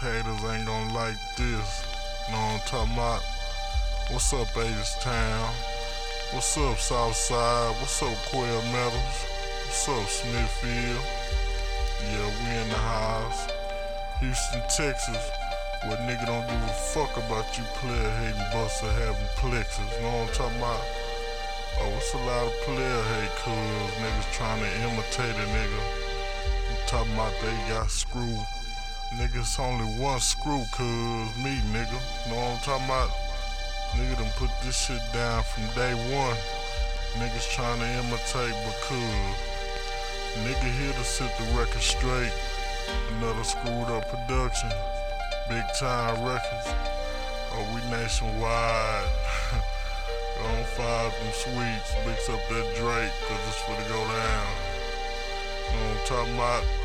These haters ain't gonna like this. Know what I'm talking about? What's up, Ages Town? What's up, Southside? What's up, Quail Meadows? What's up, Smithfield? Yeah, we in the house. Houston, Texas. What nigga don't give a fuck about you player hating buster having plexus. Know what I'm talking about? Oh, it's a lot of player hate cuz niggas trying to imitate a nigga. I'm talking about they got screw. Niggas only one screw cuz me nigga. Know what I'm talking about? Nigga done put this shit down from day one. Niggas trying to imitate because Nigga here to set the record straight. Another screwed up production. Big time records. Oh, we nationwide. on five them sweets. Mix up that Drake, cause it's for to go down. Know what I'm talking about?